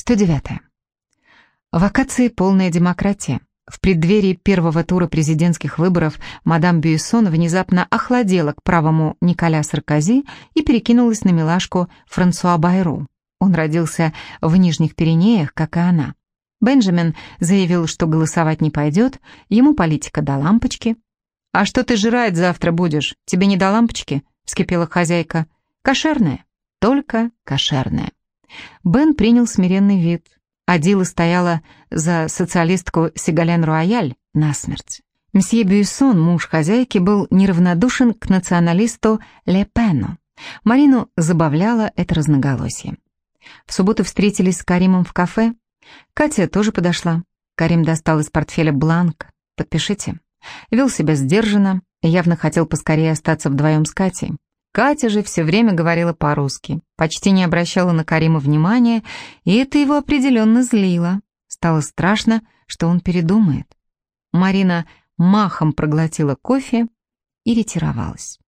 109. Вакации полная демократия. В преддверии первого тура президентских выборов мадам Бюйсон внезапно охладела к правому Николя Саркози и перекинулась на милашку Франсуа Байру. Он родился в Нижних Пиренеях, как и она. Бенджамин заявил, что голосовать не пойдет, ему политика до лампочки. «А что ты жрать завтра будешь? Тебе не до лампочки?» — вскипела хозяйка. «Кошерная, только кошерная». Бен принял смиренный вид. Адила стояла за социалистку Сигален Руаяль насмерть. Мсье Бюйсон, муж хозяйки, был неравнодушен к националисту Ле Пену. Марину забавляло это разноголосие. В субботу встретились с Каримом в кафе. Катя тоже подошла. Карим достал из портфеля бланк. «Подпишите». Вел себя сдержанно, явно хотел поскорее остаться вдвоем с Катей. Катя же все время говорила по-русски, почти не обращала на Карима внимания, и это его определенно злило. Стало страшно, что он передумает. Марина махом проглотила кофе и ретировалась.